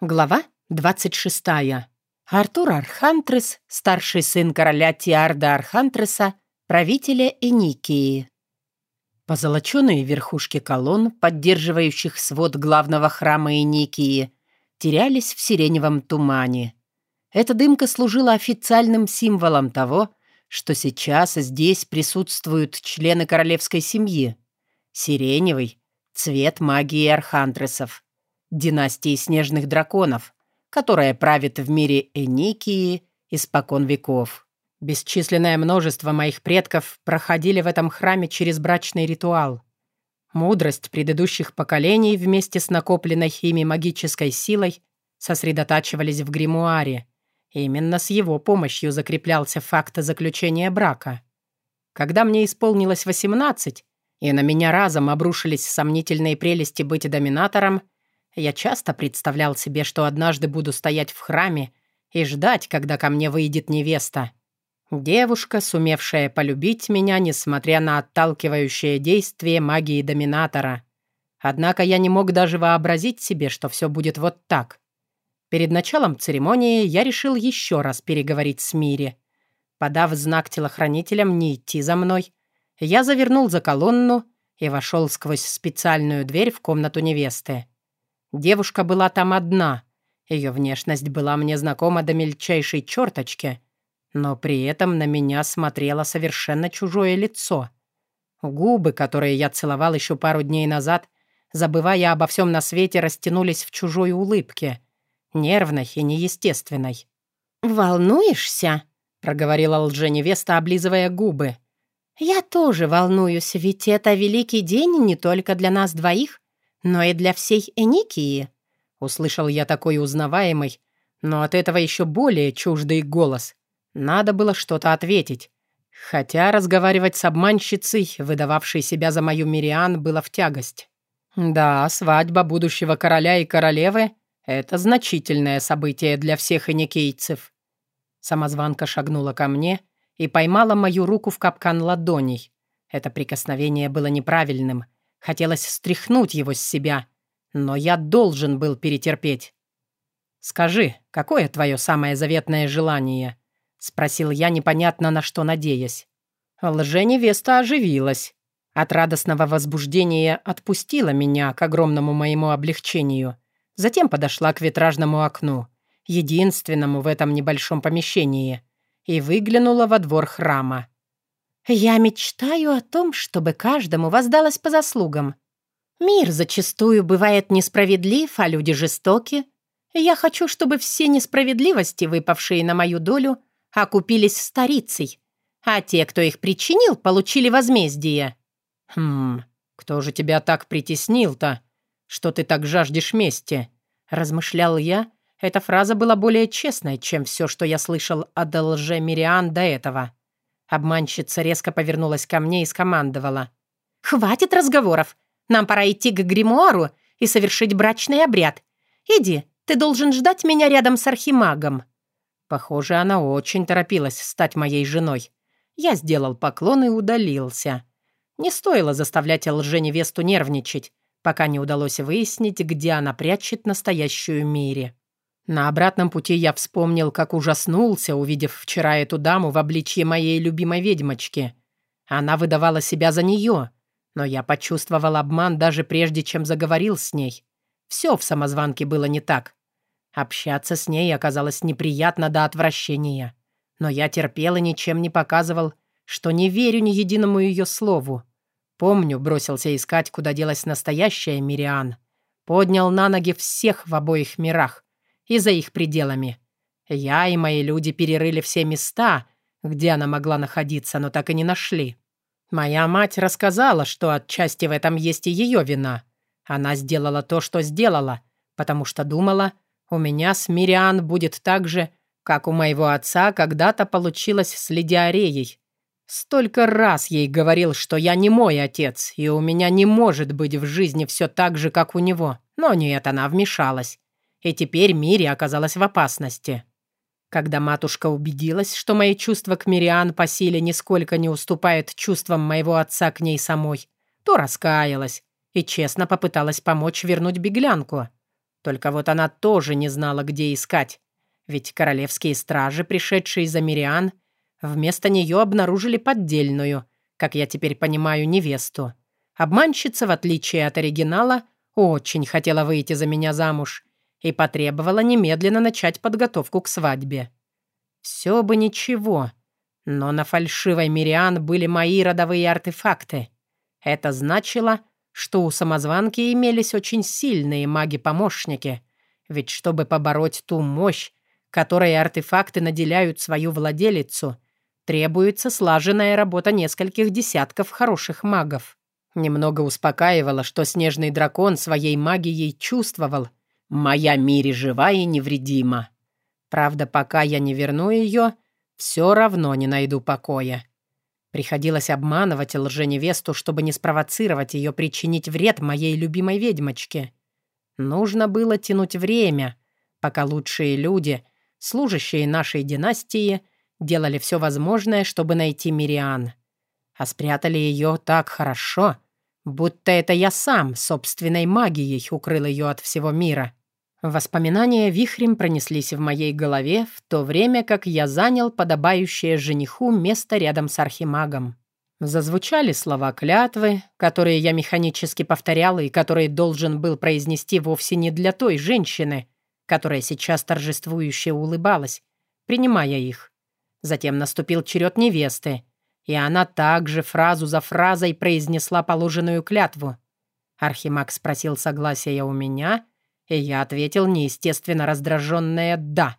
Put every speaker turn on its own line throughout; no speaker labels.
Глава 26. Артур Архантрес, старший сын короля Тиарда Архантреса, правителя Эникии. Позолоченные верхушки колонн, поддерживающих свод главного храма Эникии, терялись в сиреневом тумане. Эта дымка служила официальным символом того, что сейчас здесь присутствуют члены королевской семьи. Сиреневый — цвет магии архантресов династии снежных драконов, которая правит в мире Эникии испокон веков. Бесчисленное множество моих предков проходили в этом храме через брачный ритуал. Мудрость предыдущих поколений вместе с накопленной ими магической силой сосредотачивались в гримуаре. Именно с его помощью закреплялся факт заключения брака. Когда мне исполнилось 18, и на меня разом обрушились сомнительные прелести быть доминатором, я часто представлял себе, что однажды буду стоять в храме и ждать, когда ко мне выйдет невеста. Девушка, сумевшая полюбить меня, несмотря на отталкивающее действие магии доминатора. Однако я не мог даже вообразить себе, что все будет вот так. Перед началом церемонии я решил еще раз переговорить с Мири. Подав знак телохранителям не идти за мной, я завернул за колонну и вошел сквозь специальную дверь в комнату невесты. Девушка была там одна. Ее внешность была мне знакома до мельчайшей черточки, но при этом на меня смотрело совершенно чужое лицо. Губы, которые я целовал еще пару дней назад, забывая обо всем на свете, растянулись в чужой улыбке, нервной и неестественной.
«Волнуешься?» — проговорила
лженевеста, облизывая губы.
«Я тоже волнуюсь, ведь это великий день не только для нас двоих, но и для всей Эникии.
Услышал я такой узнаваемый, но от этого еще более чуждый голос. Надо было что-то ответить. Хотя разговаривать с обманщицей, выдававшей себя за мою Мириан, было в тягость. Да, свадьба будущего короля и королевы — это значительное событие для всех эникейцев. Самозванка шагнула ко мне и поймала мою руку в капкан ладоней. Это прикосновение было неправильным — Хотелось стряхнуть его с себя, но я должен был перетерпеть. «Скажи, какое твое самое заветное желание?» — спросил я, непонятно на что надеясь. Лженевеста оживилась. От радостного возбуждения отпустила меня к огромному моему облегчению. Затем подошла к витражному окну, единственному в этом небольшом помещении, и выглянула во двор храма.
Я мечтаю о том, чтобы каждому воздалось по заслугам. Мир зачастую бывает несправедлив, а люди жестоки. Я хочу, чтобы все несправедливости, выпавшие на мою долю, окупились старицей, а те, кто их причинил, получили возмездие.
«Хм, кто же тебя так притеснил-то, что ты так жаждешь мести?» — размышлял я. Эта фраза была более честной, чем все, что я слышал от лже Мириан до этого. Обманщица резко повернулась ко мне и скомандовала.
«Хватит разговоров. Нам пора идти к гримуару и совершить брачный обряд. Иди, ты должен ждать меня рядом с архимагом».
Похоже, она очень торопилась стать моей женой. Я сделал поклон и удалился. Не стоило заставлять лженевесту нервничать, пока не удалось выяснить, где она прячет настоящую Мири. На обратном пути я вспомнил, как ужаснулся, увидев вчера эту даму в обличье моей любимой ведьмочки. Она выдавала себя за нее, но я почувствовал обман даже прежде, чем заговорил с ней. Все в самозванке было не так. Общаться с ней оказалось неприятно до отвращения. Но я терпел и ничем не показывал, что не верю ни единому ее слову. Помню, бросился искать, куда делась настоящая Мириан. Поднял на ноги всех в обоих мирах и за их пределами. Я и мои люди перерыли все места, где она могла находиться, но так и не нашли. Моя мать рассказала, что отчасти в этом есть и ее вина. Она сделала то, что сделала, потому что думала, у меня с Мириан будет так же, как у моего отца когда-то получилось с Лидиареей. Столько раз ей говорил, что я не мой отец, и у меня не может быть в жизни все так же, как у него. Но нет, она вмешалась и теперь Мири оказалась в опасности. Когда матушка убедилась, что мои чувства к Мириан по силе нисколько не уступают чувствам моего отца к ней самой, то раскаялась и честно попыталась помочь вернуть беглянку. Только вот она тоже не знала, где искать. Ведь королевские стражи, пришедшие за Мириан, вместо нее обнаружили поддельную, как я теперь понимаю, невесту. Обманщица, в отличие от оригинала, очень хотела выйти за меня замуж и потребовала немедленно начать подготовку к свадьбе. Все бы ничего, но на фальшивой Мириан были мои родовые артефакты. Это значило, что у самозванки имелись очень сильные маги-помощники, ведь чтобы побороть ту мощь, которой артефакты наделяют свою владелицу, требуется слаженная работа нескольких десятков хороших магов. Немного успокаивало, что снежный дракон своей магией чувствовал. «Моя Мири жива и невредима». Правда, пока я не верну ее, все равно не найду покоя. Приходилось обманывать лженевесту, чтобы не спровоцировать ее причинить вред моей любимой ведьмочке. Нужно было тянуть время, пока лучшие люди, служащие нашей династии, делали все возможное, чтобы найти Мириан. А спрятали ее так хорошо, будто это я сам собственной магией укрыл ее от всего мира. Воспоминания вихрем пронеслись в моей голове, в то время как я занял подобающее жениху место рядом с архимагом. Зазвучали слова клятвы, которые я механически повторял и которые должен был произнести вовсе не для той женщины, которая сейчас торжествующе улыбалась, принимая их. Затем наступил черед невесты, и она также фразу за фразой произнесла положенную клятву. Архимаг спросил согласия у меня — и я ответил неестественно раздраженное «да».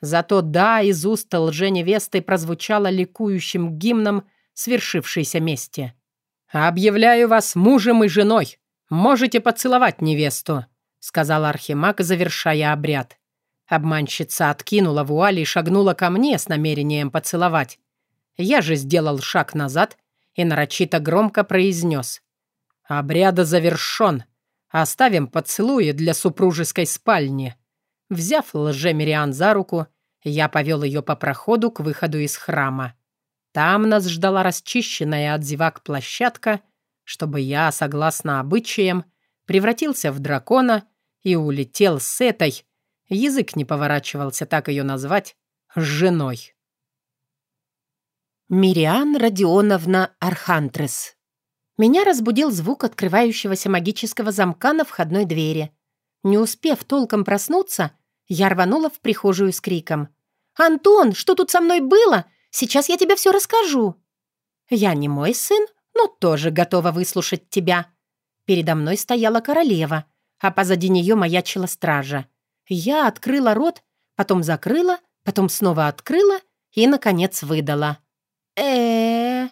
Зато «да» из уст лженевесты прозвучало ликующим гимном свершившейся мести. «Объявляю вас мужем и женой. Можете поцеловать невесту», — сказал Архимаг, завершая обряд. Обманщица откинула вуаль и шагнула ко мне с намерением поцеловать. Я же сделал шаг назад и нарочито громко произнес. «Обряд завершен. Оставим поцелуи для супружеской спальни». Взяв лжемириан за руку, я повел ее по проходу к выходу из храма. Там нас ждала расчищенная от зевак площадка, чтобы я, согласно обычаям, превратился в дракона и улетел с этой, язык не поворачивался так ее назвать, женой.
Мириан Родионовна Архантрес меня разбудил звук открывающегося магического замка на входной двери. Не успев толком проснуться, я рванула в прихожую с криком. «Антон, что тут со мной было? Сейчас я тебе все расскажу». «Я не мой сын, но тоже готова выслушать тебя». Передо мной стояла королева, а позади нее маячила стража. Я открыла рот, потом закрыла, потом снова открыла и, наконец, выдала. Э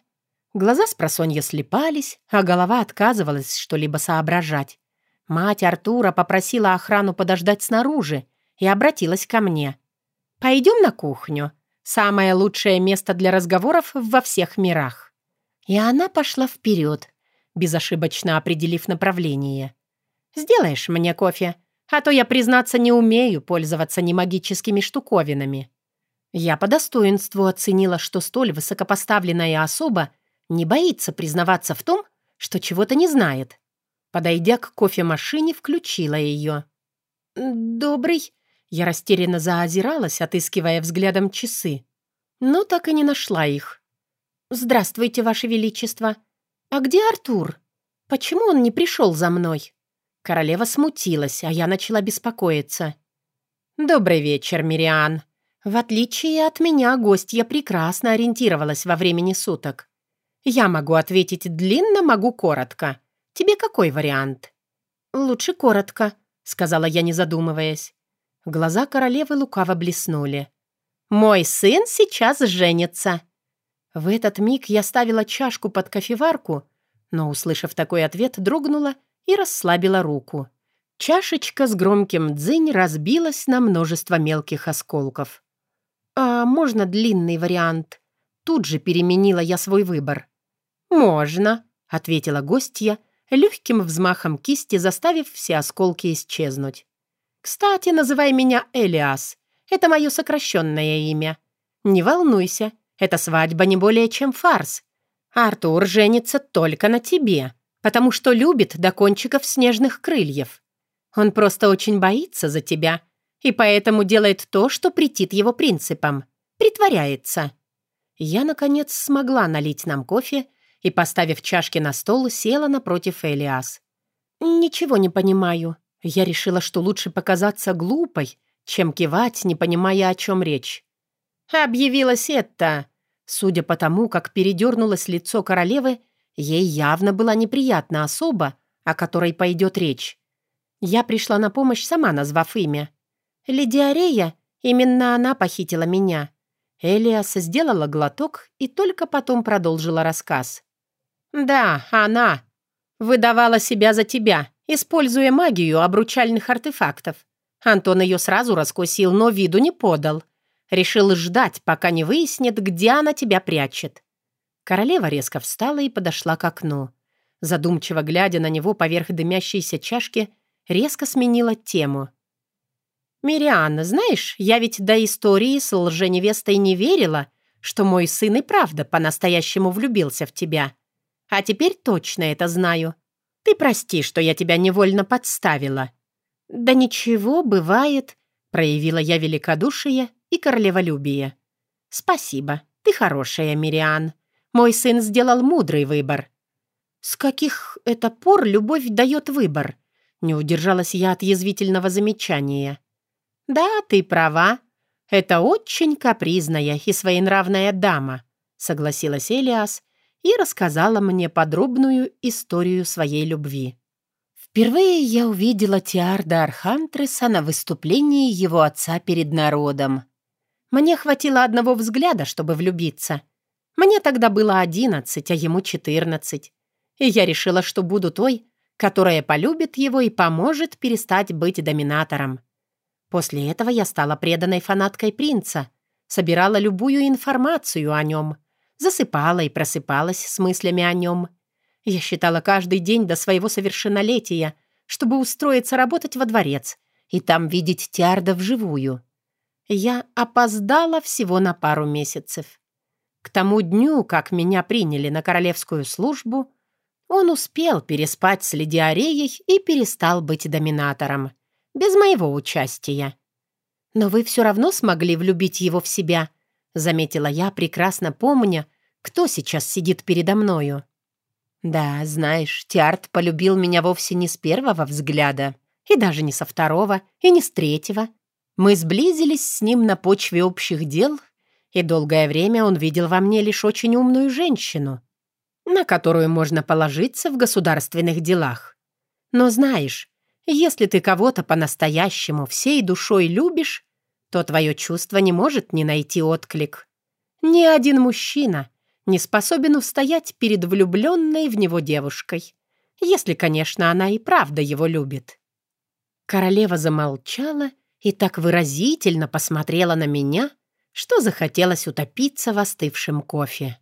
Глаза с просонья слепались, а голова отказывалась что-либо соображать. Мать Артура попросила охрану подождать снаружи и обратилась ко мне. «Пойдем на кухню. Самое лучшее место для разговоров во всех мирах». И она пошла вперед, безошибочно определив направление. «Сделаешь мне кофе, а то я, признаться, не умею пользоваться немагическими штуковинами». Я по достоинству оценила, что столь высокопоставленная особа не боится признаваться в том, что чего-то не знает. Подойдя к кофемашине, включила ее. «Добрый». Я растерянно заозиралась, отыскивая взглядом часы. Но так и не нашла их. «Здравствуйте, Ваше Величество. А где Артур? Почему он не пришел за мной?» Королева смутилась, а я начала беспокоиться. «Добрый вечер, Мириан. В отличие от меня, гостья прекрасно ориентировалась во времени суток. Я могу ответить длинно, могу коротко. Тебе какой вариант?» «Лучше коротко», — сказала я, не задумываясь. Глаза королевы лукаво блеснули. «Мой сын сейчас женится». В этот миг я ставила чашку под кофеварку, но, услышав такой ответ, дрогнула и расслабила руку. Чашечка с громким дзынь разбилась на множество мелких осколков. «А можно длинный вариант?» Тут же переменила я свой выбор. «Можно», — ответила гостья, легким взмахом кисти заставив все осколки исчезнуть. «Кстати, называй меня Элиас. Это мое сокращенное имя. Не волнуйся, эта свадьба не более чем фарс. Артур женится только на тебе, потому что любит до кончиков снежных крыльев. Он просто очень боится за тебя и поэтому делает то, что претит его принципам. Притворяется. Я, наконец, смогла налить нам кофе и, поставив чашки на стол, села напротив Элиас. «Ничего не понимаю. Я решила, что лучше показаться глупой, чем кивать, не понимая, о чем речь. Объявилась это. Судя по тому, как передернулось лицо королевы, ей явно была неприятна особа, о которой пойдет речь. Я пришла на помощь, сама назвав имя. Лидия именно она похитила меня. Элиас сделала глоток и только потом продолжила рассказ. «Да, она. Выдавала себя за тебя, используя магию обручальных артефактов. Антон ее сразу раскусил, но виду не подал. Решил ждать, пока не выяснит, где она тебя прячет. Королева резко встала и подошла к окну. Задумчиво глядя на него поверх дымящейся чашки, резко сменила тему. «Мирианна, знаешь, я ведь до истории с лженевестой не верила, что мой сын и правда по-настоящему влюбился в тебя. А теперь точно это знаю. Ты прости, что я тебя невольно подставила». «Да ничего, бывает», — проявила я великодушие и королеволюбие. «Спасибо, ты хорошая, Мириан. Мой сын сделал мудрый выбор». «С каких это пор любовь дает выбор?» Не удержалась я от язвительного замечания. «Да, ты права. Это очень капризная и своенравная дама», согласилась Элиас и рассказала мне подробную историю своей любви. Впервые я увидела Тиарда Архантреса на выступлении его отца перед народом. Мне хватило одного взгляда, чтобы влюбиться. Мне тогда было одиннадцать, а ему четырнадцать. И я решила, что буду той, которая полюбит его и поможет перестать быть доминатором. После этого я стала преданной фанаткой принца, собирала любую информацию о нем, засыпала и просыпалась с мыслями о нем — я считала каждый день до своего совершеннолетия, чтобы устроиться работать во дворец и там видеть Тиарда вживую. Я опоздала всего на пару месяцев. К тому дню, как меня приняли на королевскую службу, он успел переспать с Лидиареей и перестал быть доминатором. Без моего участия. «Но вы все равно смогли влюбить его в себя», — заметила я, прекрасно помня, кто сейчас сидит передо мною. Да, знаешь, Тиарт полюбил меня вовсе не с первого взгляда, и даже не со второго, и не с третьего. Мы сблизились с ним на почве общих дел, и долгое время он видел во мне лишь очень умную женщину, на которую можно положиться в государственных делах. Но знаешь, если ты кого-то по-настоящему всей душой любишь, то твое чувство не может не найти отклик. Ни один мужчина — не способен устоять перед влюбленной в него девушкой, если, конечно, она и правда его любит. Королева замолчала и так выразительно посмотрела на меня, что захотелось утопиться в остывшем кофе.